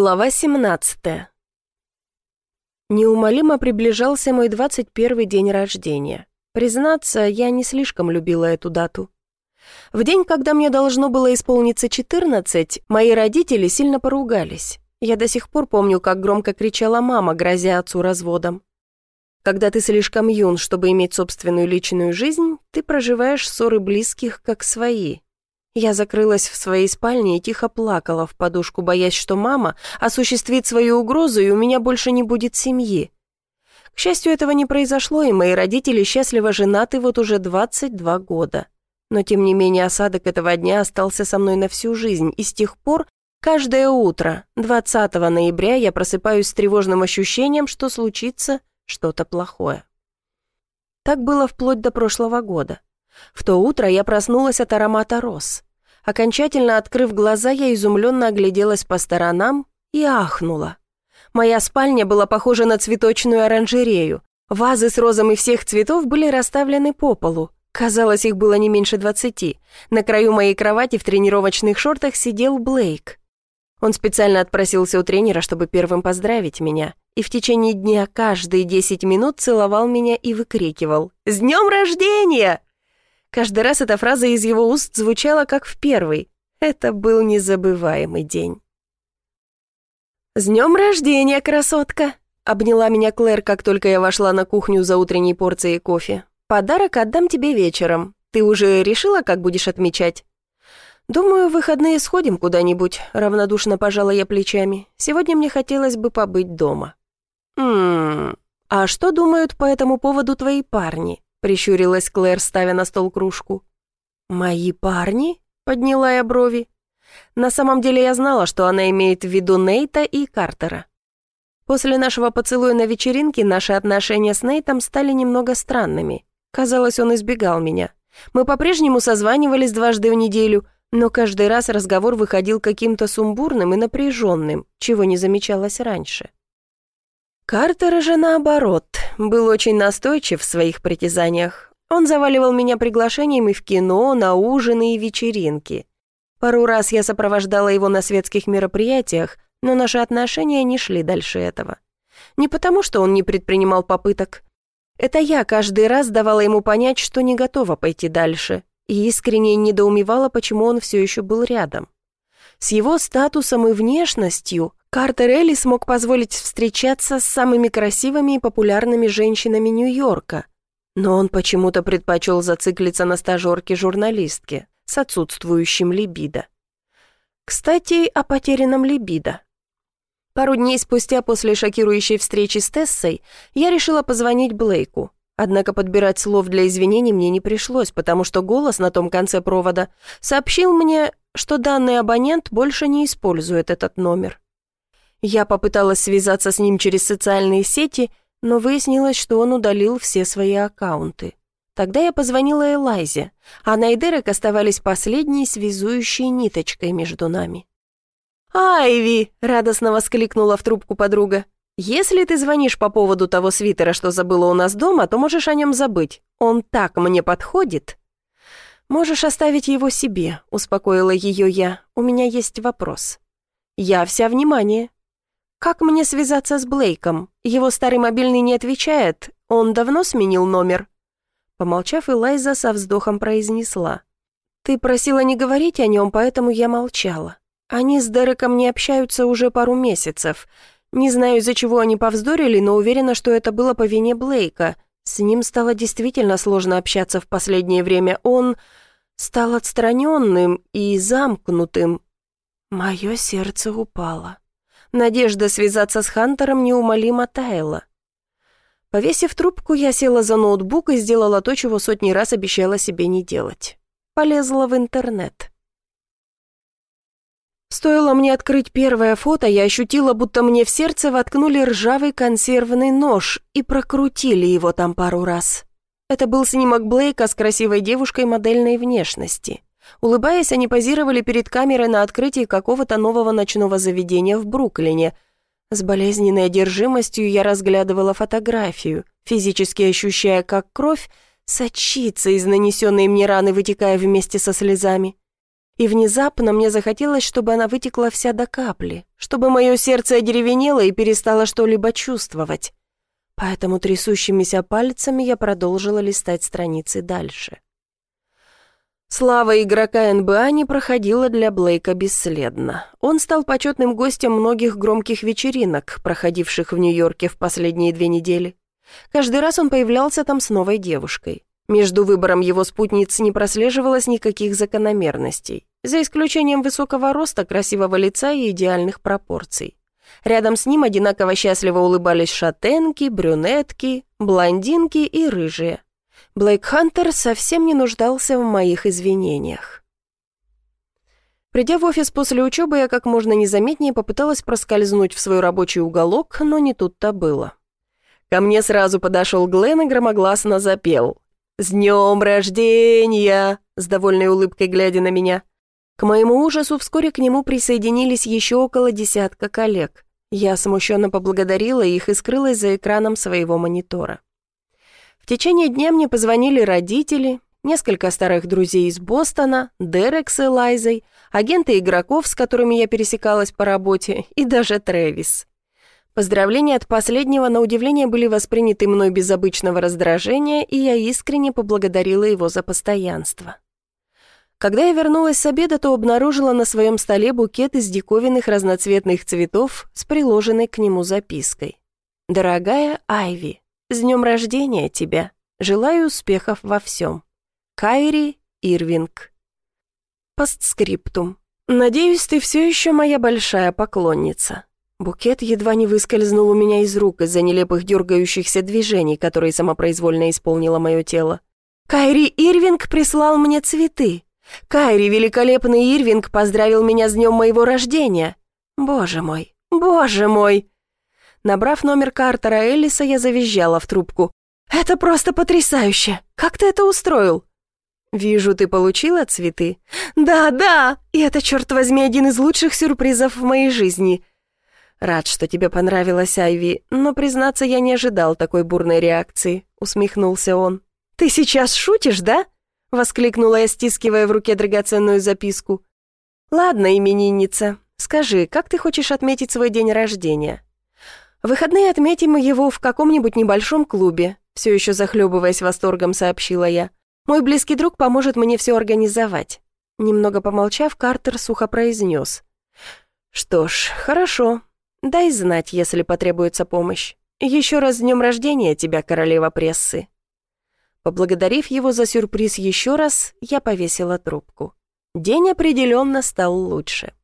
Глава 17 Неумолимо приближался мой 21 день рождения. Признаться, я не слишком любила эту дату. В день, когда мне должно было исполниться 14, мои родители сильно поругались. Я до сих пор помню, как громко кричала мама, грозя отцу разводом. Когда ты слишком юн, чтобы иметь собственную личную жизнь, ты проживаешь ссоры близких как свои, я закрылась в своей спальне и тихо плакала в подушку, боясь, что мама осуществит свою угрозу, и у меня больше не будет семьи. К счастью, этого не произошло, и мои родители счастливо женаты вот уже 22 года. Но, тем не менее, осадок этого дня остался со мной на всю жизнь, и с тех пор каждое утро, 20 ноября, я просыпаюсь с тревожным ощущением, что случится что-то плохое. Так было вплоть до прошлого года. В то утро я проснулась от аромата роз. Окончательно открыв глаза, я изумленно огляделась по сторонам и ахнула. Моя спальня была похожа на цветочную оранжерею. Вазы с розами всех цветов были расставлены по полу. Казалось, их было не меньше двадцати. На краю моей кровати в тренировочных шортах сидел Блейк. Он специально отпросился у тренера, чтобы первым поздравить меня, и в течение дня каждые десять минут целовал меня и выкрикивал «С днем рождения!» Каждый раз эта фраза из его уст звучала как в первый. Это был незабываемый день. «С днем рождения, красотка!» Обняла меня Клэр, как только я вошла на кухню за утренней порцией кофе. «Подарок отдам тебе вечером. Ты уже решила, как будешь отмечать?» «Думаю, в выходные сходим куда-нибудь», — равнодушно пожала я плечами. «Сегодня мне хотелось бы побыть дома». «Ммм, а что думают по этому поводу твои парни?» — прищурилась Клэр, ставя на стол кружку. «Мои парни?» — подняла я брови. На самом деле я знала, что она имеет в виду Нейта и Картера. После нашего поцелуя на вечеринке наши отношения с Нейтом стали немного странными. Казалось, он избегал меня. Мы по-прежнему созванивались дважды в неделю, но каждый раз разговор выходил каким-то сумбурным и напряженным, чего не замечалось раньше. Картер же наоборот, был очень настойчив в своих притязаниях. Он заваливал меня приглашениями в кино, на ужины и вечеринки. Пару раз я сопровождала его на светских мероприятиях, но наши отношения не шли дальше этого. Не потому, что он не предпринимал попыток. Это я каждый раз давала ему понять, что не готова пойти дальше, и искренне недоумевала, почему он все еще был рядом. С его статусом и внешностью Картер Элли смог позволить встречаться с самыми красивыми и популярными женщинами Нью-Йорка, но он почему-то предпочел зациклиться на стажерке-журналистке с отсутствующим либидо. Кстати, о потерянном либидо. Пару дней спустя после шокирующей встречи с Тессой я решила позвонить Блейку. Однако подбирать слов для извинений мне не пришлось, потому что голос на том конце провода сообщил мне, что данный абонент больше не использует этот номер. Я попыталась связаться с ним через социальные сети, но выяснилось, что он удалил все свои аккаунты. Тогда я позвонила Элайзе. Она и Дерек оставались последней связующей ниточкой между нами. «Айви!» — радостно воскликнула в трубку подруга. «Если ты звонишь по поводу того свитера, что забыла у нас дома, то можешь о нем забыть. Он так мне подходит». «Можешь оставить его себе», — успокоила ее я. «У меня есть вопрос». «Я вся внимание», «Как мне связаться с Блейком? Его старый мобильный не отвечает. Он давно сменил номер?» Помолчав, Элайза со вздохом произнесла. «Ты просила не говорить о нем, поэтому я молчала. Они с Дереком не общаются уже пару месяцев. Не знаю, из-за чего они повздорили, но уверена, что это было по вине Блейка. С ним стало действительно сложно общаться в последнее время. Он стал отстраненным и замкнутым. Мое сердце упало. Надежда связаться с Хантером неумолимо таяла. Повесив трубку, я села за ноутбук и сделала то, чего сотни раз обещала себе не делать. Полезла в интернет. Стоило мне открыть первое фото, я ощутила, будто мне в сердце воткнули ржавый консервный нож и прокрутили его там пару раз. Это был снимок Блейка с красивой девушкой модельной внешности. Улыбаясь, они позировали перед камерой на открытии какого-то нового ночного заведения в Бруклине. С болезненной одержимостью я разглядывала фотографию, физически ощущая, как кровь сочится из нанесенной мне раны, вытекая вместе со слезами. И внезапно мне захотелось, чтобы она вытекла вся до капли, чтобы мое сердце одеревенело и перестало что-либо чувствовать. Поэтому трясущимися пальцами я продолжила листать страницы дальше. Слава игрока НБА не проходила для Блейка бесследно. Он стал почетным гостем многих громких вечеринок, проходивших в Нью-Йорке в последние две недели. Каждый раз он появлялся там с новой девушкой. Между выбором его спутниц не прослеживалось никаких закономерностей, за исключением высокого роста, красивого лица и идеальных пропорций. Рядом с ним одинаково счастливо улыбались шатенки, брюнетки, блондинки и рыжие. Блейк Хантер совсем не нуждался в моих извинениях. Придя в офис после учебы, я как можно незаметнее попыталась проскользнуть в свой рабочий уголок, но не тут-то было. Ко мне сразу подошел Глен и громогласно запел. «С днем рождения!» с довольной улыбкой глядя на меня. К моему ужасу вскоре к нему присоединились еще около десятка коллег. Я смущенно поблагодарила их и скрылась за экраном своего монитора. В течение дня мне позвонили родители, несколько старых друзей из Бостона, Дерек с Элайзой, агенты игроков, с которыми я пересекалась по работе, и даже Трэвис. Поздравления от последнего, на удивление, были восприняты мной без обычного раздражения, и я искренне поблагодарила его за постоянство. Когда я вернулась с обеда, то обнаружила на своем столе букет из диковинных разноцветных цветов с приложенной к нему запиской. «Дорогая Айви, с днем рождения тебя! Желаю успехов во всем. Кайри Ирвинг». Постскриптум. «Надеюсь, ты все еще моя большая поклонница. Букет едва не выскользнул у меня из рук из-за нелепых дергающихся движений, которые самопроизвольно исполнило мое тело. «Кайри Ирвинг прислал мне цветы. Кайри, великолепный Ирвинг, поздравил меня с днем моего рождения. Боже мой, боже мой!» Набрав номер Картера Эллиса, я завизжала в трубку. «Это просто потрясающе! Как ты это устроил?» «Вижу, ты получила цветы?» «Да, да! И это, черт возьми, один из лучших сюрпризов в моей жизни. «Рад, что тебе понравилась Айви, но, признаться, я не ожидал такой бурной реакции», — усмехнулся он. «Ты сейчас шутишь, да?» — воскликнула я, стискивая в руке драгоценную записку. «Ладно, именинница, скажи, как ты хочешь отметить свой день рождения?» «В выходные отметим его в каком-нибудь небольшом клубе», все еще захлебываясь восторгом, сообщила я. «Мой близкий друг поможет мне все организовать». Немного помолчав, Картер сухо произнес. «Что ж, хорошо, Дай знать, если потребуется помощь. Еще раз с днем рождения тебя, королева прессы». Поблагодарив его за сюрприз еще раз, я повесила трубку. День определенно стал лучше.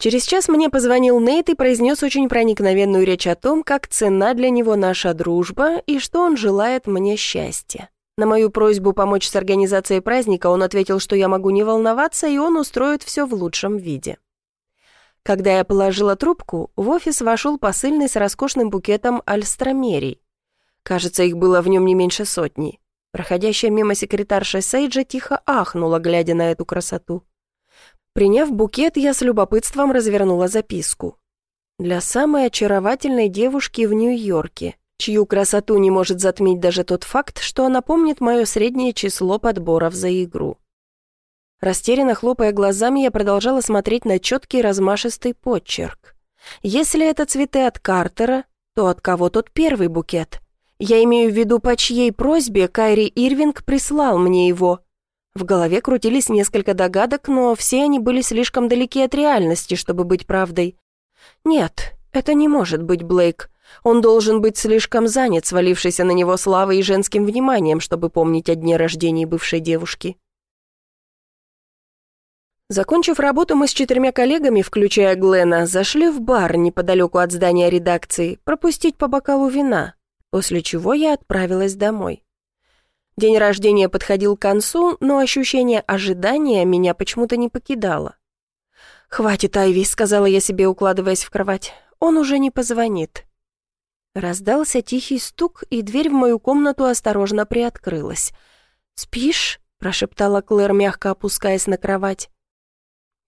Через час мне позвонил Нейт и произнес очень проникновенную речь о том, как цена для него наша дружба и что он желает мне счастья. На мою просьбу помочь с организацией праздника он ответил, что я могу не волноваться, и он устроит все в лучшем виде. Когда я положила трубку, в офис вошел посыльный с роскошным букетом альстромерий. Кажется, их было в нем не меньше сотни. Проходящая мимо секретарша Сейджа тихо ахнула, глядя на эту красоту. Приняв букет, я с любопытством развернула записку. Для самой очаровательной девушки в Нью-Йорке, чью красоту не может затмить даже тот факт, что она помнит мое среднее число подборов за игру. Растерянно хлопая глазами, я продолжала смотреть на четкий размашистый подчерк. Если это цветы от Картера, то от кого тот первый букет? Я имею в виду, по чьей просьбе Кайри Ирвинг прислал мне его. В голове крутились несколько догадок, но все они были слишком далеки от реальности, чтобы быть правдой. Нет, это не может быть Блейк. Он должен быть слишком занят, свалившийся на него славой и женским вниманием, чтобы помнить о дне рождения бывшей девушки. Закончив работу, мы с четырьмя коллегами, включая Глена, зашли в бар неподалеку от здания редакции, пропустить по бокалу вина, после чего я отправилась домой. День рождения подходил к концу, но ощущение ожидания меня почему-то не покидало. «Хватит, Айви», — сказала я себе, укладываясь в кровать. «Он уже не позвонит». Раздался тихий стук, и дверь в мою комнату осторожно приоткрылась. «Спишь?» — прошептала Клэр, мягко опускаясь на кровать.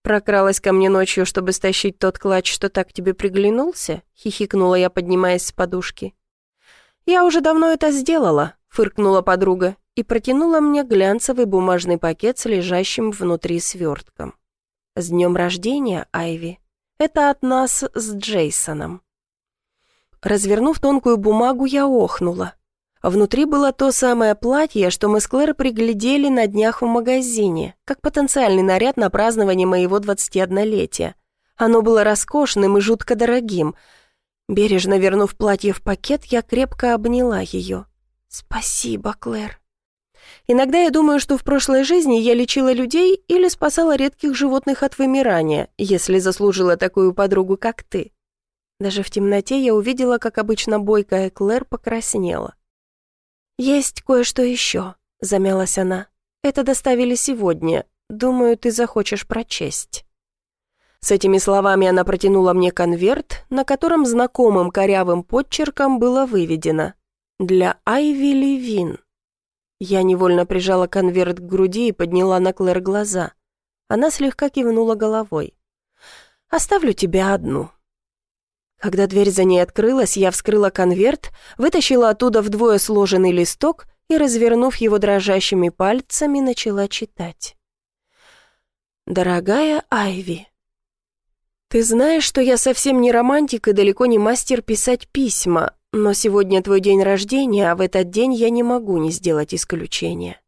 «Прокралась ко мне ночью, чтобы стащить тот клатч, что так тебе приглянулся?» — хихикнула я, поднимаясь с подушки. «Я уже давно это сделала», — фыркнула подруга, и протянула мне глянцевый бумажный пакет с лежащим внутри свертком. «С днем рождения, Айви! Это от нас с Джейсоном!» Развернув тонкую бумагу, я охнула. Внутри было то самое платье, что мы с Клэр приглядели на днях в магазине, как потенциальный наряд на празднование моего 21-летия. Оно было роскошным и жутко дорогим. Бережно вернув платье в пакет, я крепко обняла ее. «Спасибо, Клэр». Иногда я думаю, что в прошлой жизни я лечила людей или спасала редких животных от вымирания, если заслужила такую подругу, как ты. Даже в темноте я увидела, как обычно бойкая Клэр покраснела. «Есть кое-что еще», — замялась она. «Это доставили сегодня. Думаю, ты захочешь прочесть». С этими словами она протянула мне конверт, на котором знакомым корявым подчерком было выведено «Для Айви Левин». Я невольно прижала конверт к груди и подняла на Клэр глаза. Она слегка кивнула головой. «Оставлю тебя одну». Когда дверь за ней открылась, я вскрыла конверт, вытащила оттуда вдвое сложенный листок и, развернув его дрожащими пальцами, начала читать. «Дорогая Айви, ты знаешь, что я совсем не романтик и далеко не мастер писать письма, но сегодня твой день рождения, а в этот день я не могу не сделать исключения.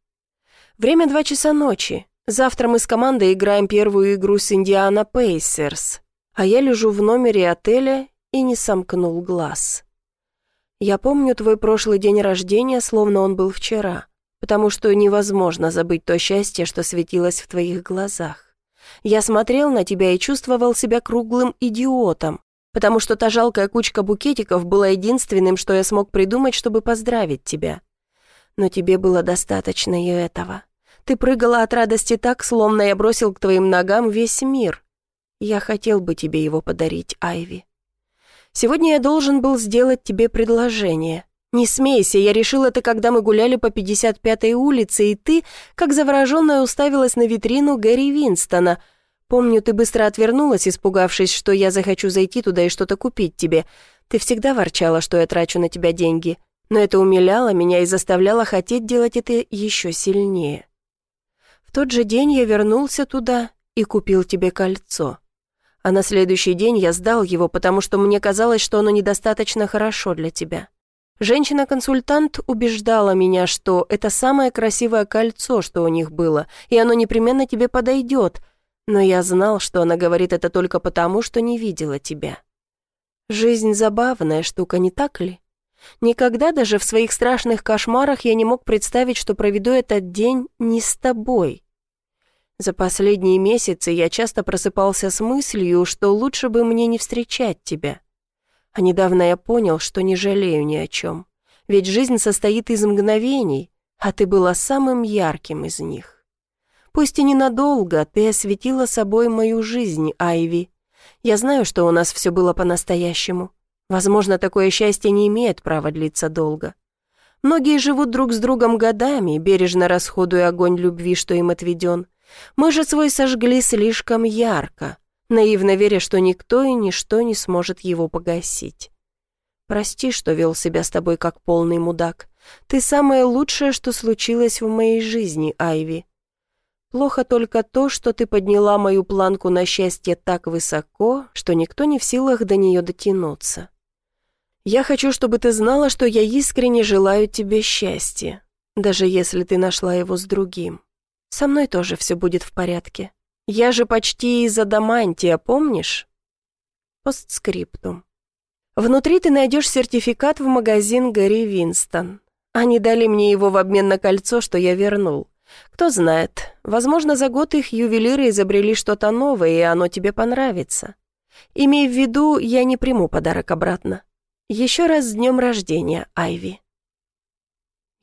Время два часа ночи. Завтра мы с командой играем первую игру с Индиана Пейсерс, а я лежу в номере отеля и не сомкнул глаз. Я помню твой прошлый день рождения, словно он был вчера, потому что невозможно забыть то счастье, что светилось в твоих глазах. Я смотрел на тебя и чувствовал себя круглым идиотом, потому что та жалкая кучка букетиков была единственным, что я смог придумать, чтобы поздравить тебя. Но тебе было достаточно и этого. Ты прыгала от радости так, словно я бросил к твоим ногам весь мир. Я хотел бы тебе его подарить, Айви. Сегодня я должен был сделать тебе предложение. Не смейся, я решил это, когда мы гуляли по 55-й улице, и ты, как завороженная, уставилась на витрину Гэри Винстона. Помню, ты быстро отвернулась, испугавшись, что я захочу зайти туда и что-то купить тебе. Ты всегда ворчала, что я трачу на тебя деньги, но это умиляло меня и заставляло хотеть делать это еще сильнее. В тот же день я вернулся туда и купил тебе кольцо а на следующий день я сдал его, потому что мне казалось, что оно недостаточно хорошо для тебя. Женщина-консультант убеждала меня, что это самое красивое кольцо, что у них было, и оно непременно тебе подойдет, но я знал, что она говорит это только потому, что не видела тебя. Жизнь забавная штука, не так ли? Никогда даже в своих страшных кошмарах я не мог представить, что проведу этот день не с тобой. За последние месяцы я часто просыпался с мыслью, что лучше бы мне не встречать тебя. А недавно я понял, что не жалею ни о чем. Ведь жизнь состоит из мгновений, а ты была самым ярким из них. Пусть и ненадолго, ты осветила собой мою жизнь, Айви. Я знаю, что у нас все было по-настоящему. Возможно, такое счастье не имеет права длиться долго. Многие живут друг с другом годами, бережно расходуя огонь любви, что им отведен. Мы же свой сожгли слишком ярко, наивно веря, что никто и ничто не сможет его погасить. Прости, что вел себя с тобой как полный мудак. Ты самое лучшее, что случилось в моей жизни, Айви. Плохо только то, что ты подняла мою планку на счастье так высоко, что никто не в силах до нее дотянуться. Я хочу, чтобы ты знала, что я искренне желаю тебе счастья, даже если ты нашла его с другим. Со мной тоже все будет в порядке. Я же почти из адамантия, помнишь? Постскриптум. Внутри ты найдешь сертификат в магазин Гарри Винстон. Они дали мне его в обмен на кольцо, что я вернул. Кто знает, возможно, за год их ювелиры изобрели что-то новое, и оно тебе понравится. Имей в виду, я не приму подарок обратно. Еще раз с днем рождения, Айви.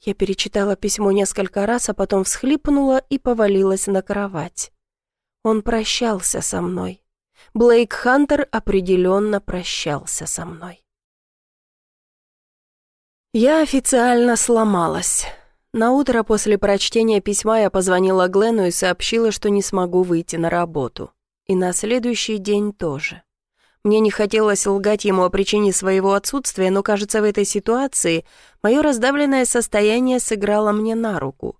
Я перечитала письмо несколько раз, а потом всхлипнула и повалилась на кровать. Он прощался со мной. Блейк Хантер определенно прощался со мной. Я официально сломалась. На утро после прочтения письма я позвонила Глену и сообщила, что не смогу выйти на работу. И на следующий день тоже. Мне не хотелось лгать ему о причине своего отсутствия, но, кажется, в этой ситуации мое раздавленное состояние сыграло мне на руку.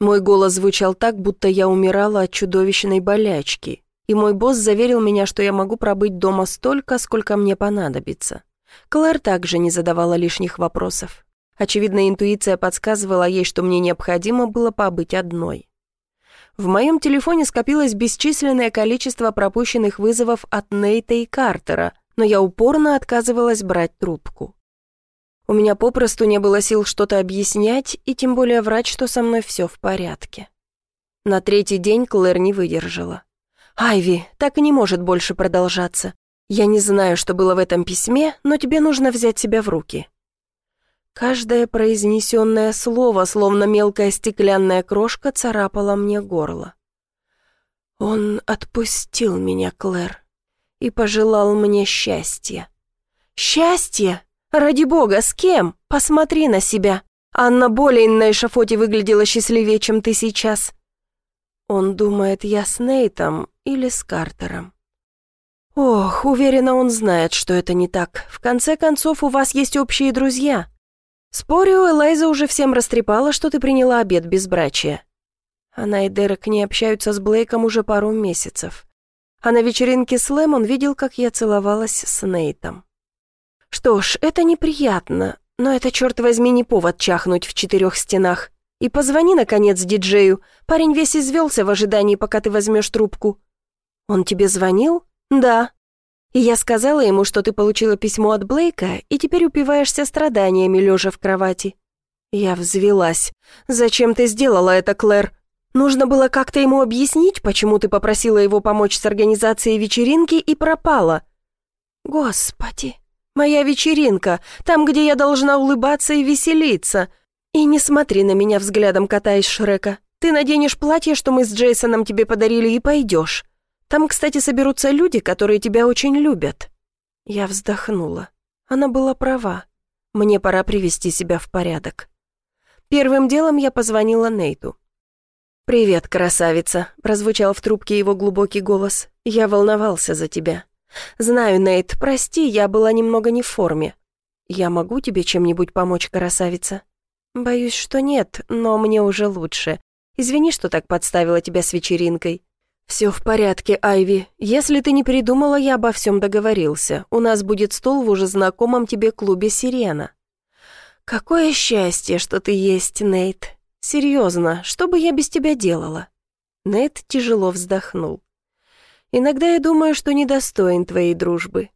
Мой голос звучал так, будто я умирала от чудовищной болячки, и мой босс заверил меня, что я могу пробыть дома столько, сколько мне понадобится. Клэр также не задавала лишних вопросов. Очевидно, интуиция подсказывала ей, что мне необходимо было побыть одной. В моем телефоне скопилось бесчисленное количество пропущенных вызовов от Нейта и Картера, но я упорно отказывалась брать трубку. У меня попросту не было сил что-то объяснять, и тем более врать, что со мной все в порядке. На третий день Клэр не выдержала. «Айви, так не может больше продолжаться. Я не знаю, что было в этом письме, но тебе нужно взять себя в руки. Каждое произнесенное слово, словно мелкая стеклянная крошка, царапало мне горло. Он отпустил меня, Клэр, и пожелал мне счастья. Счастье? Ради бога, с кем? Посмотри на себя. Анна Болейн на эшафоте выглядела счастливее, чем ты сейчас. Он думает, я с Нейтом или с Картером. Ох, уверена, он знает, что это не так. В конце концов, у вас есть общие друзья. Спорю, Элайза уже всем растрепала, что ты приняла обед безбрачия. Она и Дерек не общаются с Блейком уже пару месяцев. А на вечеринке с Лэм он видел, как я целовалась с Нейтом. Что ж, это неприятно, но это, черт возьми, не повод чахнуть в четырех стенах. И позвони, наконец, диджею. Парень весь извелся в ожидании, пока ты возьмешь трубку. Он тебе звонил? Да. И я сказала ему, что ты получила письмо от Блейка и теперь упиваешься страданиями, лежа в кровати. Я взвелась. «Зачем ты сделала это, Клэр? Нужно было как-то ему объяснить, почему ты попросила его помочь с организацией вечеринки и пропала». «Господи, моя вечеринка, там, где я должна улыбаться и веселиться. И не смотри на меня взглядом, кота из Шрека. Ты наденешь платье, что мы с Джейсоном тебе подарили, и пойдешь. Там, кстати, соберутся люди, которые тебя очень любят». Я вздохнула. Она была права. Мне пора привести себя в порядок. Первым делом я позвонила Нейту. «Привет, красавица», — прозвучал в трубке его глубокий голос. «Я волновался за тебя. Знаю, Нейт, прости, я была немного не в форме. Я могу тебе чем-нибудь помочь, красавица?» «Боюсь, что нет, но мне уже лучше. Извини, что так подставила тебя с вечеринкой. «Все в порядке, Айви. Если ты не передумала, я обо всем договорился. У нас будет стол в уже знакомом тебе клубе «Сирена». «Какое счастье, что ты есть, Нейт. Серьезно, что бы я без тебя делала?» Нейт тяжело вздохнул. «Иногда я думаю, что недостоин твоей дружбы».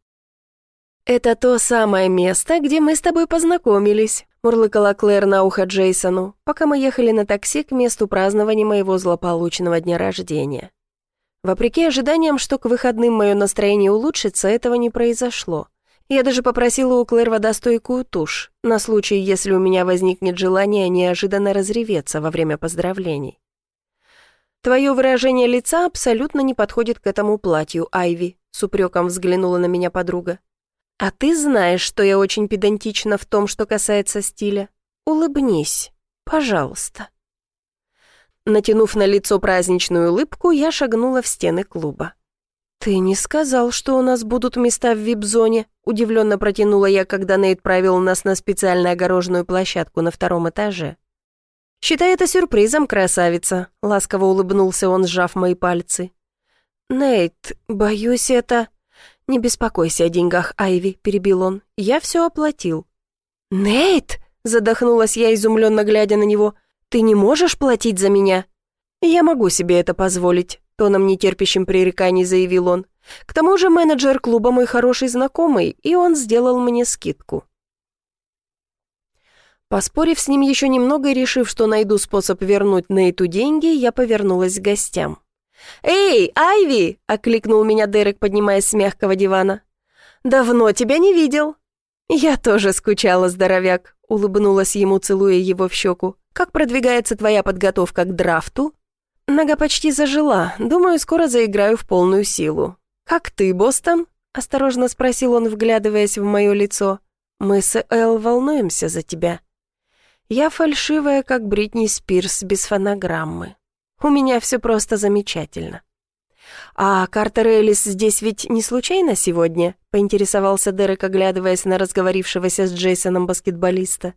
«Это то самое место, где мы с тобой познакомились», мурлыкала Клэр на ухо Джейсону, пока мы ехали на такси к месту празднования моего злополучного дня рождения. Вопреки ожиданиям, что к выходным мое настроение улучшится, этого не произошло. Я даже попросила у Клэр водостойкую тушь, на случай, если у меня возникнет желание неожиданно разреветься во время поздравлений. «Твое выражение лица абсолютно не подходит к этому платью, Айви», с упреком взглянула на меня подруга. «А ты знаешь, что я очень педантична в том, что касается стиля. Улыбнись, пожалуйста». Натянув на лицо праздничную улыбку, я шагнула в стены клуба. «Ты не сказал, что у нас будут места в вип-зоне?» Удивленно протянула я, когда Нейт провел нас на специально огороженную площадку на втором этаже. «Считай это сюрпризом, красавица», — ласково улыбнулся он, сжав мои пальцы. «Нейт, боюсь это...» «Не беспокойся о деньгах, Айви», — перебил он. «Я все оплатил». «Нейт!» — задохнулась я, изумленно глядя на него. Ты не можешь платить за меня?» «Я могу себе это позволить», — тоном нетерпящим пререканий заявил он. «К тому же менеджер клуба мой хороший знакомый, и он сделал мне скидку». Поспорив с ним еще немного и решив, что найду способ вернуть Нейту деньги, я повернулась к гостям. «Эй, Айви!» — окликнул меня Дерек, поднимаясь с мягкого дивана. «Давно тебя не видел». «Я тоже скучала, здоровяк», — улыбнулась ему, целуя его в щеку. Как продвигается твоя подготовка к драфту?» «Нога почти зажила. Думаю, скоро заиграю в полную силу». «Как ты, Бостон?» — осторожно спросил он, вглядываясь в мое лицо. «Мы с Эл волнуемся за тебя». «Я фальшивая, как Бритни Спирс, без фонограммы. У меня все просто замечательно». «А Картер Элис здесь ведь не случайно сегодня?» — поинтересовался Дерек, оглядываясь на разговорившегося с Джейсоном баскетболиста.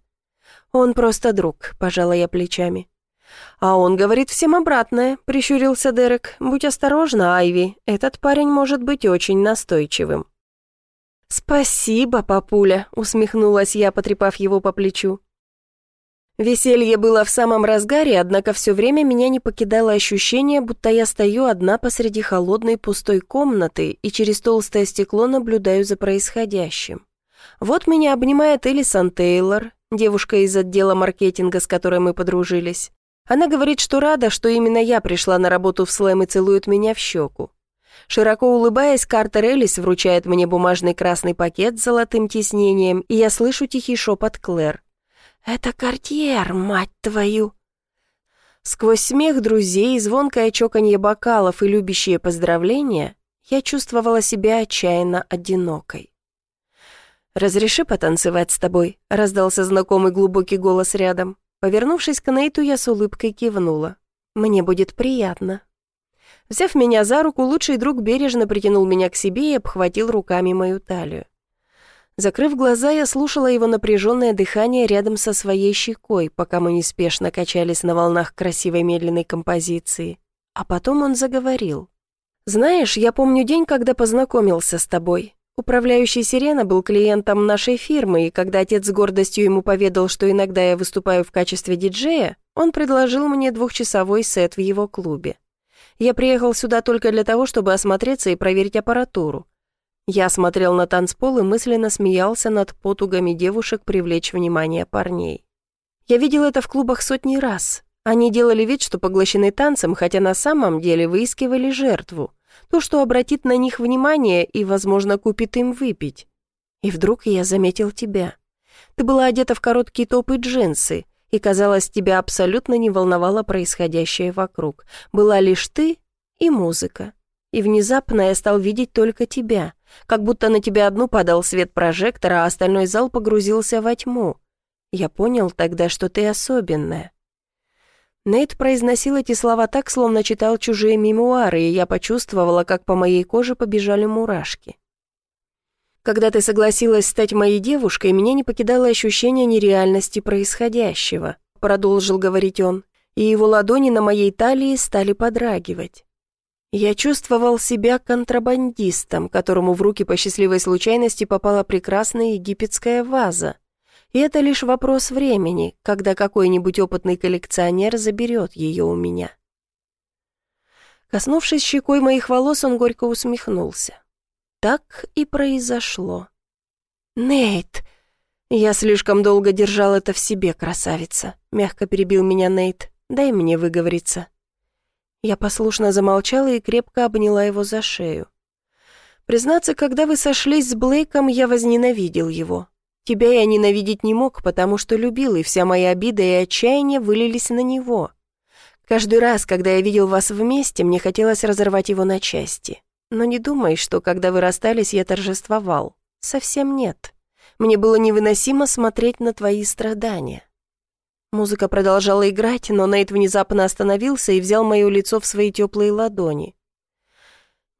«Он просто друг», — пожала я плечами. «А он говорит всем обратное», — прищурился Дерек. «Будь осторожна, Айви, этот парень может быть очень настойчивым». «Спасибо, папуля», — усмехнулась я, потрепав его по плечу. Веселье было в самом разгаре, однако все время меня не покидало ощущение, будто я стою одна посреди холодной пустой комнаты и через толстое стекло наблюдаю за происходящим. Вот меня обнимает Элисон Тейлор, девушка из отдела маркетинга, с которой мы подружились. Она говорит, что рада, что именно я пришла на работу в слэм и целует меня в щеку. Широко улыбаясь, Картер Элис вручает мне бумажный красный пакет с золотым тиснением, и я слышу тихий шепот Клэр. «Это картьер, мать твою!» Сквозь смех друзей, звонкое чоканье бокалов и любящие поздравления я чувствовала себя отчаянно одинокой. «Разреши потанцевать с тобой?» — раздался знакомый глубокий голос рядом. Повернувшись к Нейту, я с улыбкой кивнула. «Мне будет приятно». Взяв меня за руку, лучший друг бережно притянул меня к себе и обхватил руками мою талию. Закрыв глаза, я слушала его напряженное дыхание рядом со своей щекой, пока мы неспешно качались на волнах красивой медленной композиции. А потом он заговорил. «Знаешь, я помню день, когда познакомился с тобой. Управляющий Сирена был клиентом нашей фирмы, и когда отец с гордостью ему поведал, что иногда я выступаю в качестве диджея, он предложил мне двухчасовой сет в его клубе. Я приехал сюда только для того, чтобы осмотреться и проверить аппаратуру. Я смотрел на танцпол и мысленно смеялся над потугами девушек привлечь внимание парней. Я видел это в клубах сотни раз. Они делали вид, что поглощены танцем, хотя на самом деле выискивали жертву. То, что обратит на них внимание и, возможно, купит им выпить. И вдруг я заметил тебя. Ты была одета в короткие топы и джинсы, и, казалось, тебя абсолютно не волновало происходящее вокруг. Была лишь ты и музыка. И внезапно я стал видеть только тебя — как будто на тебя одну падал свет прожектора, а остальной зал погрузился во тьму. Я понял тогда, что ты особенная. Нейт произносил эти слова так, словно читал чужие мемуары, и я почувствовала, как по моей коже побежали мурашки. Когда ты согласилась стать моей девушкой, меня не покидало ощущение нереальности происходящего, продолжил говорить он, и его ладони на моей талии стали подрагивать. Я чувствовал себя контрабандистом, которому в руки по счастливой случайности попала прекрасная египетская ваза. И это лишь вопрос времени, когда какой-нибудь опытный коллекционер заберет ее у меня. Коснувшись щекой моих волос, он горько усмехнулся. Так и произошло. «Нейт!» «Я слишком долго держал это в себе, красавица», — мягко перебил меня Нейт. «Дай мне выговориться». Я послушно замолчала и крепко обняла его за шею. «Признаться, когда вы сошлись с Блейком, я возненавидел его. Тебя я ненавидеть не мог, потому что любил, и вся моя обида и отчаяние вылились на него. Каждый раз, когда я видел вас вместе, мне хотелось разорвать его на части. Но не думай, что, когда вы расстались, я торжествовал. Совсем нет. Мне было невыносимо смотреть на твои страдания. Музыка продолжала играть, но Нейт внезапно остановился и взял мое лицо в свои теплые ладони.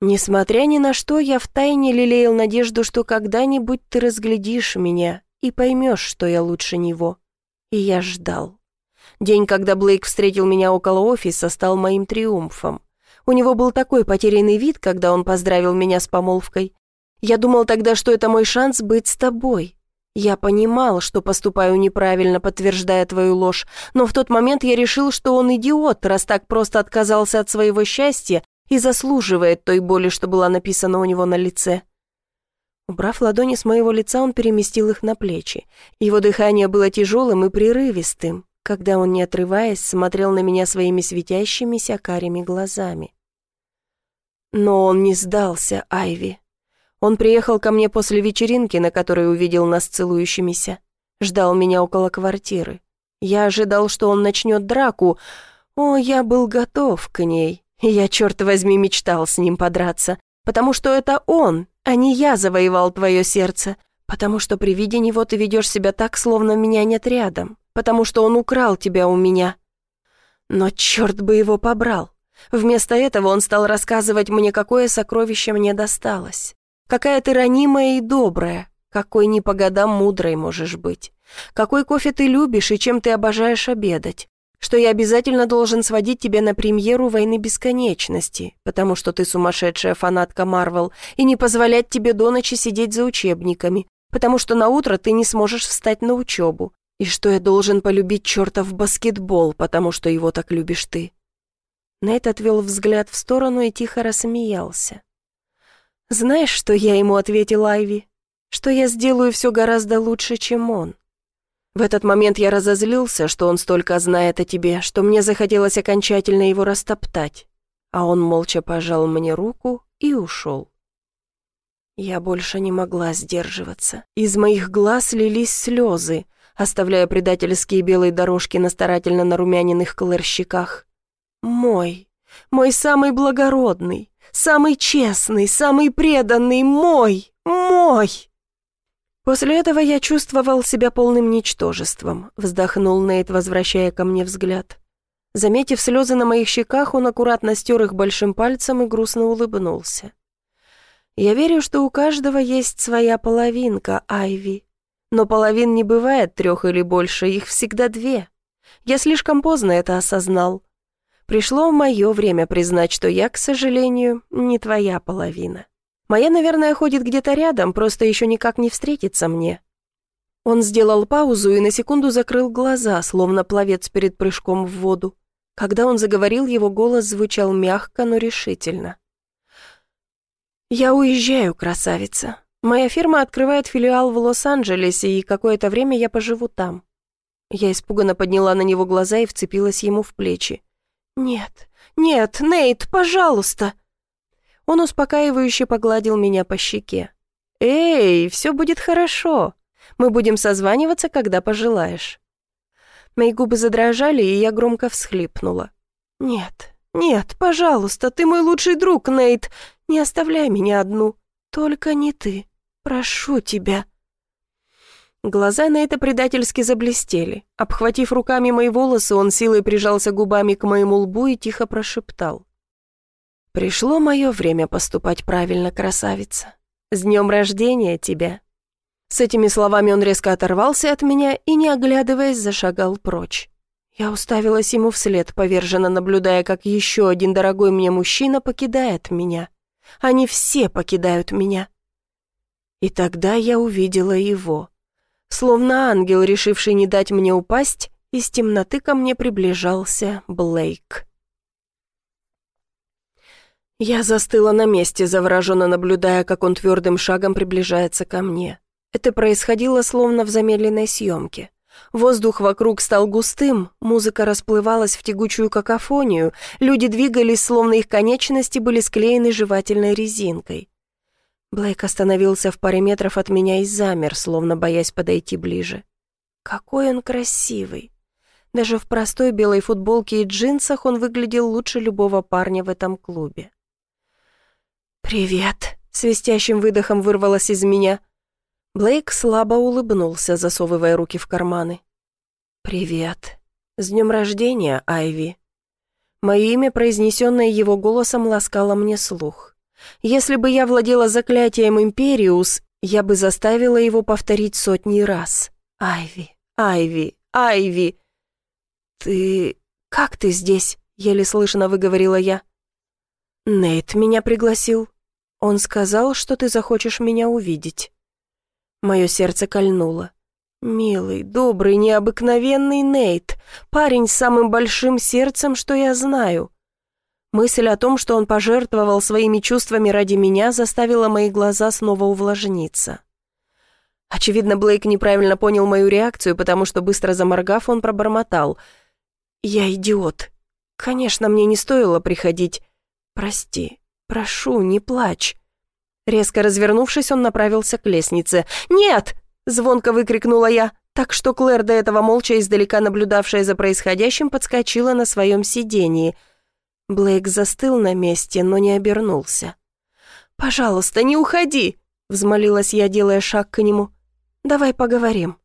Несмотря ни на что, я втайне лелеял надежду, что когда-нибудь ты разглядишь меня и поймешь, что я лучше него. И я ждал. День, когда Блейк встретил меня около офиса, стал моим триумфом. У него был такой потерянный вид, когда он поздравил меня с помолвкой. Я думал тогда, что это мой шанс быть с тобой, я понимал, что поступаю неправильно, подтверждая твою ложь, но в тот момент я решил, что он идиот, раз так просто отказался от своего счастья и заслуживает той боли, что была написана у него на лице. Убрав ладони с моего лица, он переместил их на плечи. Его дыхание было тяжелым и прерывистым, когда он, не отрываясь, смотрел на меня своими светящимися карими глазами. Но он не сдался, Айви. Он приехал ко мне после вечеринки, на которой увидел нас целующимися. Ждал меня около квартиры. Я ожидал, что он начнет драку. О, я был готов к ней. Я, черт возьми, мечтал с ним подраться. Потому что это он, а не я завоевал твое сердце. Потому что при виде него ты ведешь себя так, словно меня нет рядом. Потому что он украл тебя у меня. Но черт бы его побрал. Вместо этого он стал рассказывать мне, какое сокровище мне досталось. Какая ты ранимая и добрая, какой не по годам мудрой можешь быть. Какой кофе ты любишь и чем ты обожаешь обедать. Что я обязательно должен сводить тебя на премьеру «Войны бесконечности», потому что ты сумасшедшая фанатка Марвел, и не позволять тебе до ночи сидеть за учебниками, потому что на утро ты не сможешь встать на учебу, и что я должен полюбить чертов баскетбол, потому что его так любишь ты. Нейт отвел взгляд в сторону и тихо рассмеялся. «Знаешь, что я ему ответил Айви? Что я сделаю все гораздо лучше, чем он. В этот момент я разозлился, что он столько знает о тебе, что мне захотелось окончательно его растоптать. А он молча пожал мне руку и ушел. Я больше не могла сдерживаться. Из моих глаз лились слезы, оставляя предательские белые дорожки на старательно нарумяненных клэр Мой, мой самый благородный, самый честный, самый преданный, мой, мой. После этого я чувствовал себя полным ничтожеством, вздохнул Нейт, возвращая ко мне взгляд. Заметив слезы на моих щеках, он аккуратно стер их большим пальцем и грустно улыбнулся. «Я верю, что у каждого есть своя половинка, Айви. Но половин не бывает трех или больше, их всегда две. Я слишком поздно это осознал. Пришло мое время признать, что я, к сожалению, не твоя половина. Моя, наверное, ходит где-то рядом, просто еще никак не встретится мне». Он сделал паузу и на секунду закрыл глаза, словно пловец перед прыжком в воду. Когда он заговорил, его голос звучал мягко, но решительно. «Я уезжаю, красавица. Моя фирма открывает филиал в Лос-Анджелесе, и какое-то время я поживу там». Я испуганно подняла на него глаза и вцепилась ему в плечи. «Нет, нет, Нейт, пожалуйста!» Он успокаивающе погладил меня по щеке. «Эй, все будет хорошо. Мы будем созваниваться, когда пожелаешь». Мои губы задрожали, и я громко всхлипнула. «Нет, нет, пожалуйста, ты мой лучший друг, Нейт. Не оставляй меня одну. Только не ты. Прошу тебя». Глаза Нейта предательски заблестели. Обхватив руками мои волосы, он силой прижался губами к моему лбу и тихо прошептал. «Пришло мое время поступать правильно, красавица. С днем рождения тебя!» С этими словами он резко оторвался от меня и, не оглядываясь, зашагал прочь. Я уставилась ему вслед, поверженно наблюдая, как еще один дорогой мне мужчина покидает меня. Они все покидают меня. И тогда я увидела его. Словно ангел, решивший не дать мне упасть, из темноты ко мне приближался Блейк. Я застыла на месте, завороженно наблюдая, как он твердым шагом приближается ко мне. Это происходило словно в замедленной съемке. Воздух вокруг стал густым, музыка расплывалась в тягучую какофонию, люди двигались, словно их конечности были склеены жевательной резинкой. Блейк остановился в паре метров от меня и замер, словно боясь подойти ближе. Какой он красивый! Даже в простой белой футболке и джинсах он выглядел лучше любого парня в этом клубе. «Привет!» — свистящим выдохом вырвалось из меня. Блейк слабо улыбнулся, засовывая руки в карманы. «Привет! С днем рождения, Айви!» Мое имя, произнесенное его голосом, ласкало мне слух. Если бы я владела заклятием Империус, я бы заставила его повторить сотни раз. «Айви! Айви! Айви!» «Ты... как ты здесь?» — еле слышно выговорила я. «Нейт меня пригласил. Он сказал, что ты захочешь меня увидеть». Мое сердце кольнуло. «Милый, добрый, необыкновенный Нейт, парень с самым большим сердцем, что я знаю». Мысль о том, что он пожертвовал своими чувствами ради меня, заставила мои глаза снова увлажниться. Очевидно, Блейк неправильно понял мою реакцию, потому что, быстро заморгав, он пробормотал. «Я идиот. Конечно, мне не стоило приходить. Прости, прошу, не плачь». Резко развернувшись, он направился к лестнице. «Нет!» — звонко выкрикнула я, так что Клэр, до этого молча издалека наблюдавшая за происходящим, подскочила на своем сидении. Блейк застыл на месте, но не обернулся. «Пожалуйста, не уходи!» — взмолилась я, делая шаг к нему. «Давай поговорим».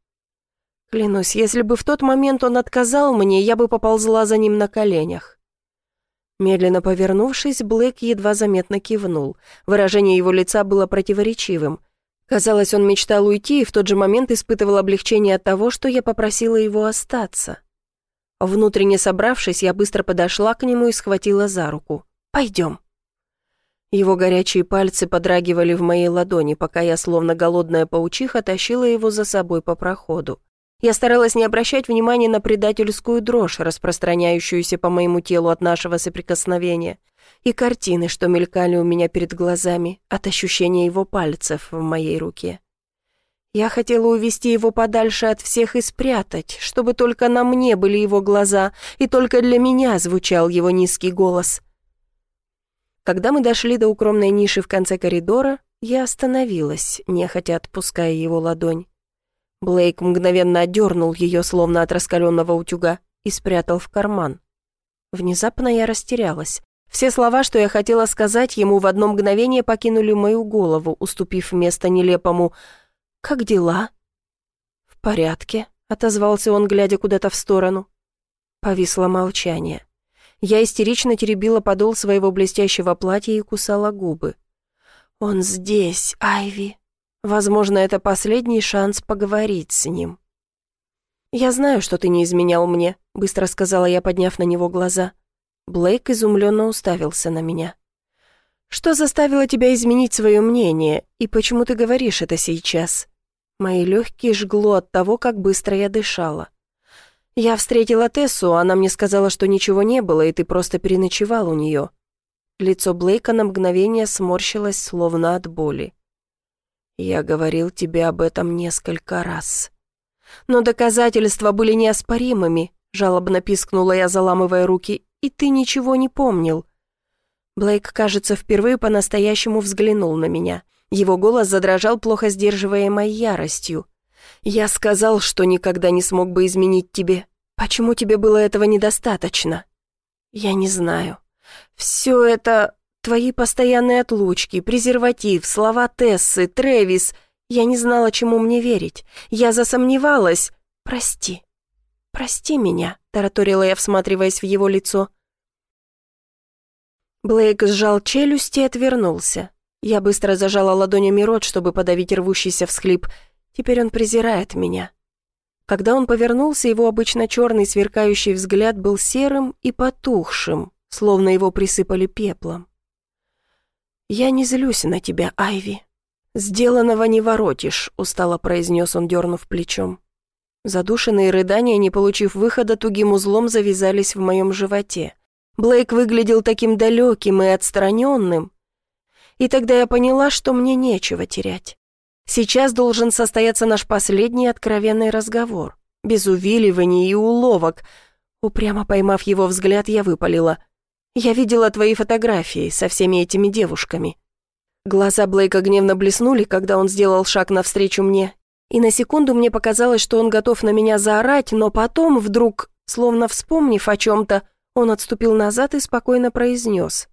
Клянусь, если бы в тот момент он отказал мне, я бы поползла за ним на коленях. Медленно повернувшись, Блэк едва заметно кивнул. Выражение его лица было противоречивым. Казалось, он мечтал уйти и в тот же момент испытывал облегчение от того, что я попросила его остаться. Внутренне собравшись, я быстро подошла к нему и схватила за руку. «Пойдем». Его горячие пальцы подрагивали в моей ладони, пока я, словно голодная паучиха, тащила его за собой по проходу. Я старалась не обращать внимания на предательскую дрожь, распространяющуюся по моему телу от нашего соприкосновения, и картины, что мелькали у меня перед глазами от ощущения его пальцев в моей руке. Я хотела увести его подальше от всех и спрятать, чтобы только на мне были его глаза, и только для меня звучал его низкий голос. Когда мы дошли до укромной ниши в конце коридора, я остановилась, нехотя отпуская его ладонь. Блейк мгновенно отдернул ее, словно от раскаленного утюга, и спрятал в карман. Внезапно я растерялась. Все слова, что я хотела сказать ему, в одно мгновение покинули мою голову, уступив место нелепому «Как дела?» «В порядке», — отозвался он, глядя куда-то в сторону. Повисло молчание. Я истерично теребила подол своего блестящего платья и кусала губы. «Он здесь, Айви», Возможно, это последний шанс поговорить с ним. «Я знаю, что ты не изменял мне», — быстро сказала я, подняв на него глаза. Блейк изумленно уставился на меня. «Что заставило тебя изменить свое мнение, и почему ты говоришь это сейчас?» Мои легкие жгло от того, как быстро я дышала. «Я встретила Тессу, она мне сказала, что ничего не было, и ты просто переночевал у нее». Лицо Блейка на мгновение сморщилось, словно от боли. Я говорил тебе об этом несколько раз. Но доказательства были неоспоримыми, жалобно пискнула я, заламывая руки, и ты ничего не помнил. Блейк, кажется, впервые по-настоящему взглянул на меня. Его голос задрожал, плохо сдерживаемой яростью. «Я сказал, что никогда не смог бы изменить тебе. Почему тебе было этого недостаточно?» «Я не знаю. Все это Твои постоянные отлучки, презерватив, слова Тессы, Трэвис. Я не знала, чему мне верить. Я засомневалась. Прости. Прости меня, тараторила я, всматриваясь в его лицо. Блейк сжал челюсть и отвернулся. Я быстро зажала ладонями рот, чтобы подавить рвущийся всхлип. Теперь он презирает меня. Когда он повернулся, его обычно черный сверкающий взгляд был серым и потухшим, словно его присыпали пеплом. «Я не злюсь на тебя, Айви. Сделанного не воротишь», — устало произнес он, дернув плечом. Задушенные рыдания, не получив выхода, тугим узлом завязались в моем животе. Блейк выглядел таким далеким и отстраненным. И тогда я поняла, что мне нечего терять. Сейчас должен состояться наш последний откровенный разговор. Без увиливаний и уловок. Упрямо поймав его взгляд, я выпалила. Я видела твои фотографии со всеми этими девушками». Глаза Блейка гневно блеснули, когда он сделал шаг навстречу мне, и на секунду мне показалось, что он готов на меня заорать, но потом вдруг, словно вспомнив о чем-то, он отступил назад и спокойно произнес.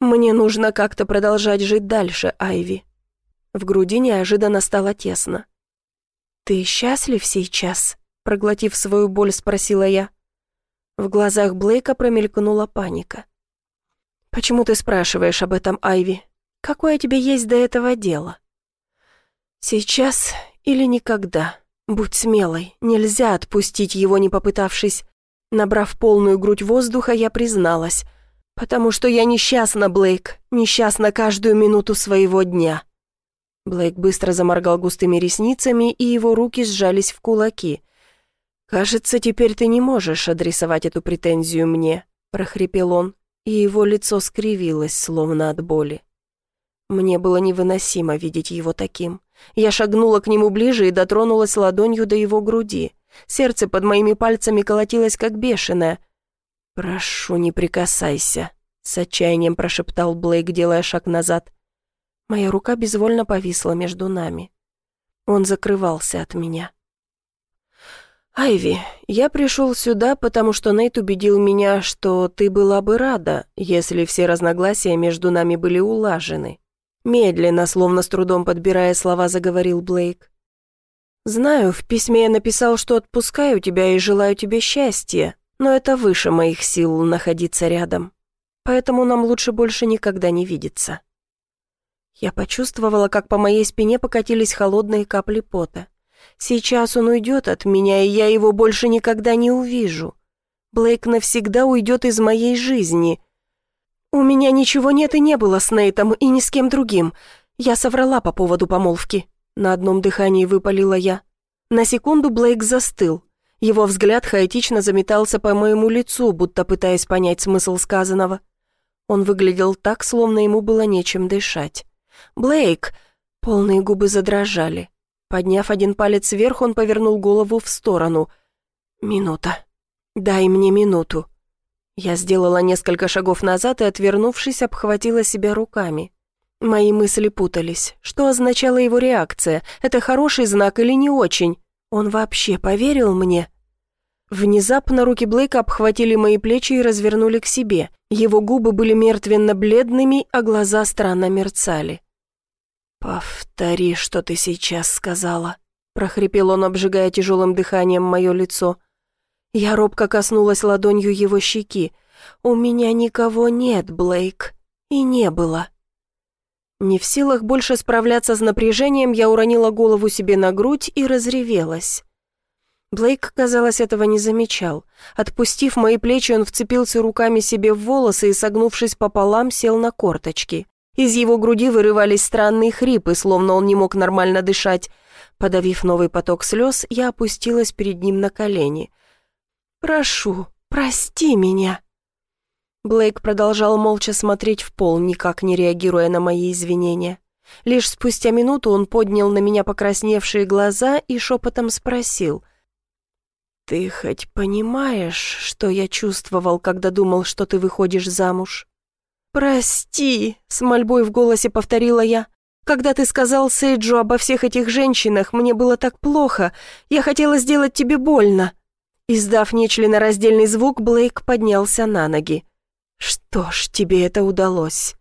«Мне нужно как-то продолжать жить дальше, Айви». В груди неожиданно стало тесно. «Ты счастлив сейчас?» Проглотив свою боль, спросила я. В глазах Блейка промелькнула паника. «Почему ты спрашиваешь об этом, Айви? Какое тебе есть до этого дело?» «Сейчас или никогда. Будь смелой, нельзя отпустить его, не попытавшись». Набрав полную грудь воздуха, я призналась. «Потому что я несчастна, Блейк, несчастна каждую минуту своего дня». Блейк быстро заморгал густыми ресницами, и его руки сжались в кулаки. «Кажется, теперь ты не можешь адресовать эту претензию мне», — прохрипел он, и его лицо скривилось, словно от боли. Мне было невыносимо видеть его таким. Я шагнула к нему ближе и дотронулась ладонью до его груди. Сердце под моими пальцами колотилось, как бешеное. «Прошу, не прикасайся», — с отчаянием прошептал Блейк, делая шаг назад. Моя рука безвольно повисла между нами. Он закрывался от меня. «Айви, я пришел сюда, потому что Нейт убедил меня, что ты была бы рада, если все разногласия между нами были улажены». Медленно, словно с трудом подбирая слова, заговорил Блейк. «Знаю, в письме я написал, что отпускаю тебя и желаю тебе счастья, но это выше моих сил находиться рядом. поэтому нам лучше больше никогда не видеться». Я почувствовала, как по моей спине покатились холодные капли пота. Сейчас он уйдет от меня, и я его больше никогда не увижу. Блейк навсегда уйдет из моей жизни. У меня ничего нет и не было с Нейтом и ни с кем другим. Я соврала по поводу помолвки. На одном дыхании выпалила я. На секунду Блейк застыл. Его взгляд хаотично заметался по моему лицу, будто пытаясь понять смысл сказанного. Он выглядел так, словно ему было нечем дышать. «Блейк!» Полные губы задрожали. Подняв один палец вверх, он повернул голову в сторону. «Минута. Дай мне минуту». Я сделала несколько шагов назад и, отвернувшись, обхватила себя руками. Мои мысли путались. Что означала его реакция? Это хороший знак или не очень? Он вообще поверил мне? Внезапно руки Блейка обхватили мои плечи и развернули к себе. Его губы были мертвенно-бледными, а глаза странно мерцали. «Повтори, что ты сейчас сказала», — прохрипел он, обжигая тяжелым дыханием мое лицо. Я робко коснулась ладонью его щеки. «У меня никого нет, Блейк, и не было». Не в силах больше справляться с напряжением, я уронила голову себе на грудь и разревелась. Блейк, казалось, этого не замечал. Отпустив мои плечи, он вцепился руками себе в волосы и, согнувшись пополам, сел на корточки. Из его груди вырывались странные хрипы, словно он не мог нормально дышать. Подавив новый поток слез, я опустилась перед ним на колени. «Прошу, прости меня». Блейк продолжал молча смотреть в пол, никак не реагируя на мои извинения. Лишь спустя минуту он поднял на меня покрасневшие глаза и шепотом спросил. «Ты хоть понимаешь, что я чувствовал, когда думал, что ты выходишь замуж?» «Прости», — с мольбой в голосе повторила я. «Когда ты сказал Сейджу обо всех этих женщинах, мне было так плохо. Я хотела сделать тебе больно». Издав нечленораздельный звук, Блейк поднялся на ноги. «Что ж, тебе это удалось».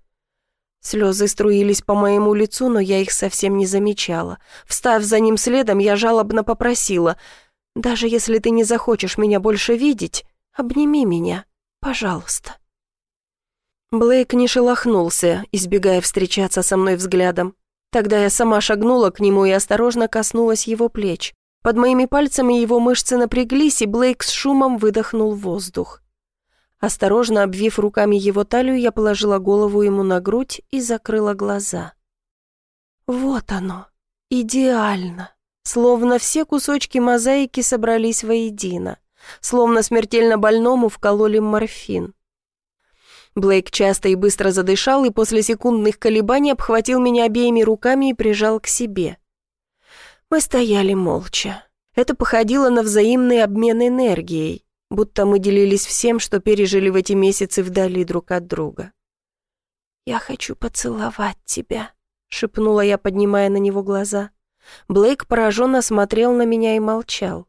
Слезы струились по моему лицу, но я их совсем не замечала. Встав за ним следом, я жалобно попросила, «Даже если ты не захочешь меня больше видеть, обними меня, пожалуйста». Блейк не шелохнулся, избегая встречаться со мной взглядом. Тогда я сама шагнула к нему и осторожно коснулась его плеч. Под моими пальцами его мышцы напряглись, и Блейк с шумом выдохнул воздух. Осторожно обвив руками его талию, я положила голову ему на грудь и закрыла глаза. Вот оно, идеально. Словно все кусочки мозаики собрались воедино. Словно смертельно больному вкололи морфин. Блейк часто и быстро задышал и после секундных колебаний обхватил меня обеими руками и прижал к себе. Мы стояли молча. Это походило на взаимный обмен энергией, будто мы делились всем, что пережили в эти месяцы вдали друг от друга. «Я хочу поцеловать тебя», — шепнула я, поднимая на него глаза. Блейк пораженно смотрел на меня и молчал.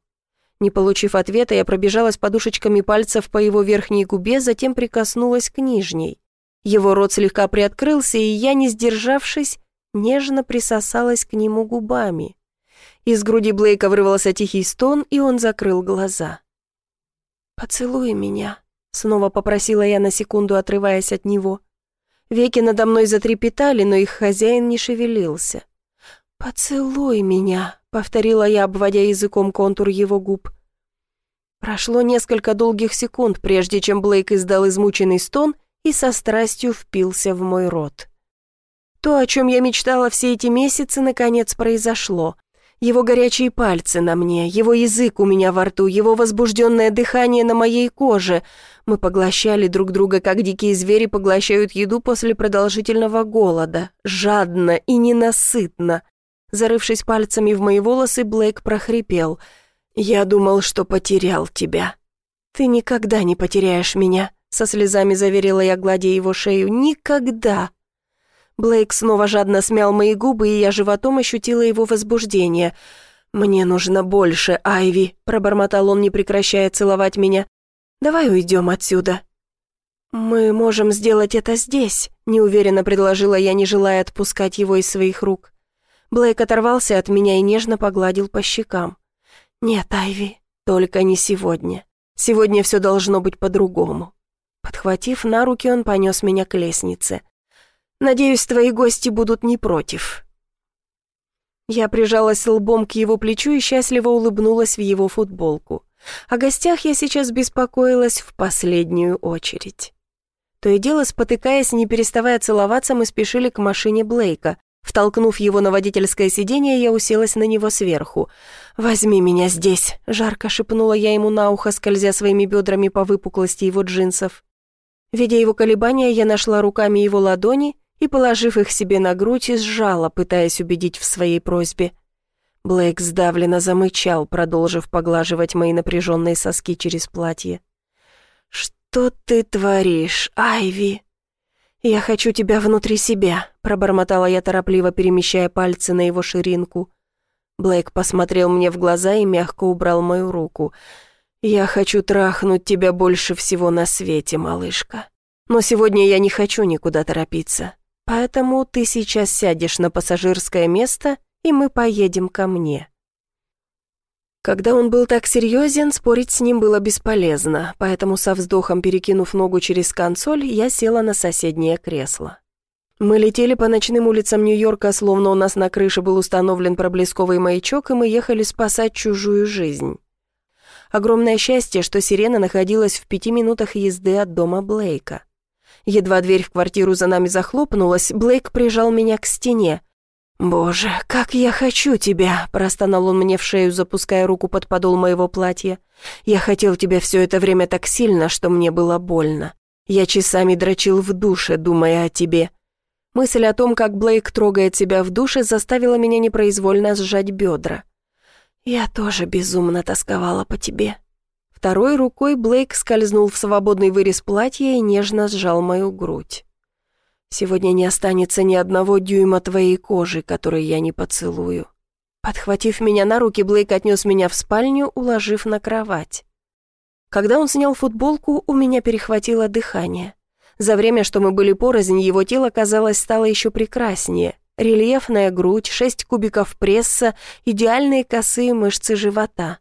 Не получив ответа, я пробежалась подушечками пальцев по его верхней губе, затем прикоснулась к нижней. Его рот слегка приоткрылся, и я, не сдержавшись, нежно присосалась к нему губами. Из груди Блейка вырвался тихий стон, и он закрыл глаза. «Поцелуй меня», — снова попросила я на секунду, отрываясь от него. Веки надо мной затрепетали, но их хозяин не шевелился. «Поцелуй меня», — повторила я, обводя языком контур его губ. Прошло несколько долгих секунд, прежде чем Блейк издал измученный стон и со страстью впился в мой рот. То, о чем я мечтала все эти месяцы, наконец произошло. Его горячие пальцы на мне, его язык у меня во рту, его возбужденное дыхание на моей коже. Мы поглощали друг друга, как дикие звери поглощают еду после продолжительного голода, жадно и ненасытно. Зарывшись пальцами в мои волосы, Блейк прохрипел. «Я думал, что потерял тебя». «Ты никогда не потеряешь меня», — со слезами заверила я, гладя его шею. «Никогда». Блейк снова жадно смял мои губы, и я животом ощутила его возбуждение. «Мне нужно больше, Айви», — пробормотал он, не прекращая целовать меня. «Давай уйдем отсюда». «Мы можем сделать это здесь», — неуверенно предложила я, не желая отпускать его из своих рук. Блейк оторвался от меня и нежно погладил по щекам. «Нет, Айви, только не сегодня. Сегодня все должно быть по-другому. Подхватив на руки, он понес меня к лестнице. «Надеюсь, твои гости будут не против». Я прижалась лбом к его плечу и счастливо улыбнулась в его футболку. О гостях я сейчас беспокоилась в последнюю очередь. То и дело, спотыкаясь, не переставая целоваться, мы спешили к машине Блейка. Втолкнув его на водительское сиденье, я уселась на него сверху. «Возьми меня здесь», — жарко шепнула я ему на ухо, скользя своими бедрами по выпуклости его джинсов. Видя его колебания, я нашла руками его ладони и, положив их себе на грудь, сжала, пытаясь убедить в своей просьбе. Блейк сдавленно замычал, продолжив поглаживать мои напряженные соски через платье. «Что ты творишь, Айви?» «Я хочу тебя внутри себя», — пробормотала я торопливо, перемещая пальцы на его ширинку. Блейк посмотрел мне в глаза и мягко убрал мою руку. «Я хочу трахнуть тебя больше всего на свете, малышка. Но сегодня я не хочу никуда торопиться. Поэтому ты сейчас сядешь на пассажирское место, и мы поедем ко мне». Когда он был так серьезен, спорить с ним было бесполезно, поэтому со вздохом перекинув ногу через консоль, я села на соседнее кресло. Мы летели по ночным улицам Нью-Йорка, словно у нас на крыше был установлен проблесковый маячок, и мы ехали спасать чужую жизнь. Огромное счастье, что сирена находилась в пяти минутах езды от дома Блейка. Едва дверь в квартиру за нами захлопнулась, Блейк прижал меня к стене. «Боже, как я хочу тебя!» – простонал он мне в шею, запуская руку под подол моего платья. «Я хотел тебя все это время так сильно, что мне было больно. Я часами дрочил в душе, думая о тебе». Мысль о том, как Блейк трогает себя в душе, заставила меня непроизвольно сжать бедра. «Я тоже безумно тосковала по тебе». Второй рукой Блейк скользнул в свободный вырез платья и нежно сжал мою грудь. Сегодня не останется ни одного дюйма твоей кожи, который я не поцелую». Подхватив меня на руки, Блейк отнес меня в спальню, уложив на кровать. Когда он снял футболку, у меня перехватило дыхание. За время, что мы были порознь, его тело, казалось, стало еще прекраснее. Рельефная грудь, шесть кубиков пресса, идеальные косые мышцы живота.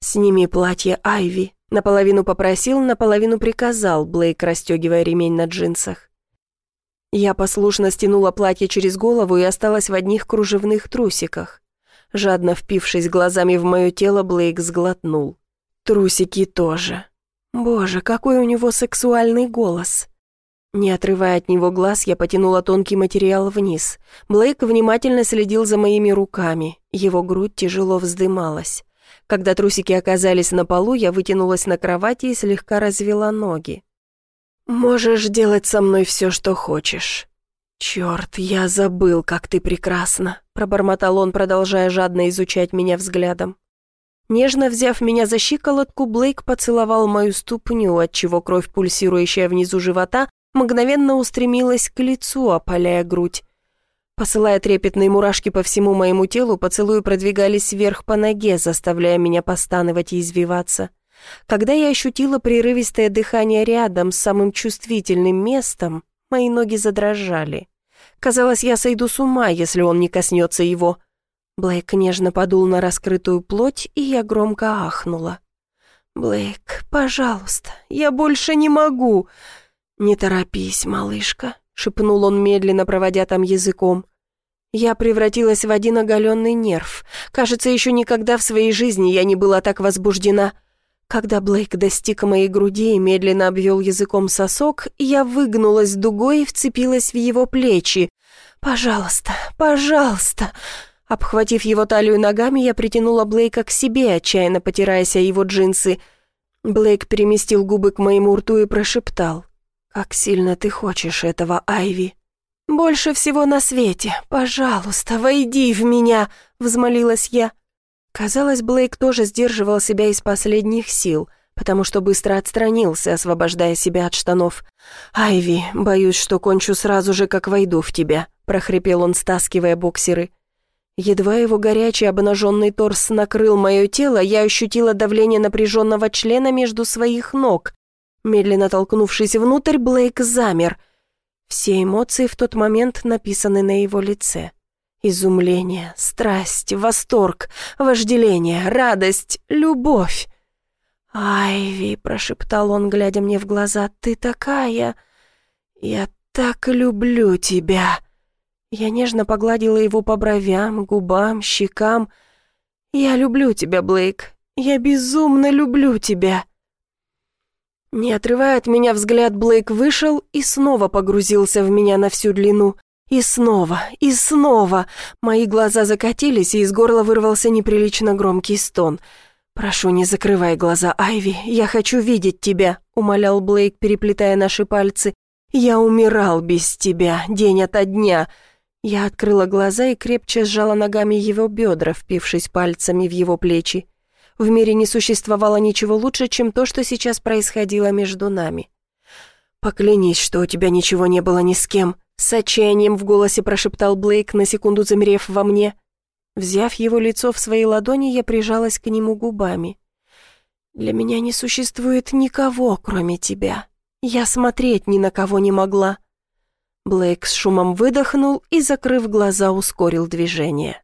«Сними платье Айви», — наполовину попросил, наполовину приказал Блейк, расстегивая ремень на джинсах. Я послушно стянула платье через голову и осталась в одних кружевных трусиках. Жадно впившись глазами в мое тело, Блейк сглотнул. Трусики тоже. Боже, какой у него сексуальный голос. Не отрывая от него глаз, я потянула тонкий материал вниз. Блейк внимательно следил за моими руками. Его грудь тяжело вздымалась. Когда трусики оказались на полу, я вытянулась на кровати и слегка развела ноги. «Можешь делать со мной все, что хочешь». «Черт, я забыл, как ты прекрасна», — пробормотал он, продолжая жадно изучать меня взглядом. Нежно взяв меня за щиколотку, Блейк поцеловал мою ступню, отчего кровь, пульсирующая внизу живота, мгновенно устремилась к лицу, опаляя грудь. Посылая трепетные мурашки по всему моему телу, поцелуи продвигались вверх по ноге, заставляя меня постанывать и извиваться. Когда я ощутила прерывистое дыхание рядом с самым чувствительным местом, мои ноги задрожали. Казалось, я сойду с ума, если он не коснется его. Блейк нежно подул на раскрытую плоть, и я громко ахнула. «Блейк, пожалуйста, я больше не могу!» «Не торопись, малышка», — шепнул он медленно, проводя там языком. Я превратилась в один оголенный нерв. Кажется, еще никогда в своей жизни я не была так возбуждена. Когда Блейк достиг моей груди и медленно обвел языком сосок, я выгнулась дугой и вцепилась в его плечи. «Пожалуйста, пожалуйста!» Обхватив его талию ногами, я притянула Блейка к себе, отчаянно потираясь о его джинсы. Блейк переместил губы к моему рту и прошептал. «Как сильно ты хочешь этого, Айви!» «Больше всего на свете! Пожалуйста, войди в меня!» — взмолилась я. Казалось, Блейк тоже сдерживал себя из последних сил, потому что быстро отстранился, освобождая себя от штанов. «Айви, боюсь, что кончу сразу же, как войду в тебя», — прохрипел он, стаскивая боксеры. Едва его горячий обнаженный торс накрыл мое тело, я ощутила давление напряженного члена между своих ног. Медленно толкнувшись внутрь, Блейк замер. Все эмоции в тот момент написаны на его лице. Изумление, страсть, восторг, вожделение, радость, любовь. «Айви», — прошептал он, глядя мне в глаза, — «ты такая... Я так люблю тебя». Я нежно погладила его по бровям, губам, щекам. «Я люблю тебя, Блейк. Я безумно люблю тебя». Не отрывая от меня взгляд, Блейк вышел и снова погрузился в меня на всю длину. И снова, и снова. Мои глаза закатились, и из горла вырвался неприлично громкий стон. «Прошу, не закрывай глаза, Айви, я хочу видеть тебя», — умолял Блейк, переплетая наши пальцы. «Я умирал без тебя, день ото дня». Я открыла глаза и крепче сжала ногами его бедра, впившись пальцами в его плечи. В мире не существовало ничего лучше, чем то, что сейчас происходило между нами. «Поклянись, что у тебя ничего не было ни с кем», — с отчаянием в голосе прошептал Блейк, на секунду замерев во мне. Взяв его лицо в свои ладони, я прижалась к нему губами. «Для меня не существует никого, кроме тебя. Я смотреть ни на кого не могла». Блейк с шумом выдохнул и, закрыв глаза, ускорил движение.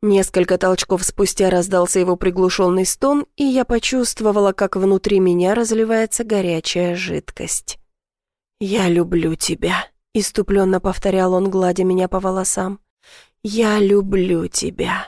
Несколько толчков спустя раздался его приглушенный стон, и я почувствовала, как внутри меня разливается горячая жидкость. «Я люблю тебя», — иступленно повторял он, гладя меня по волосам. «Я люблю тебя».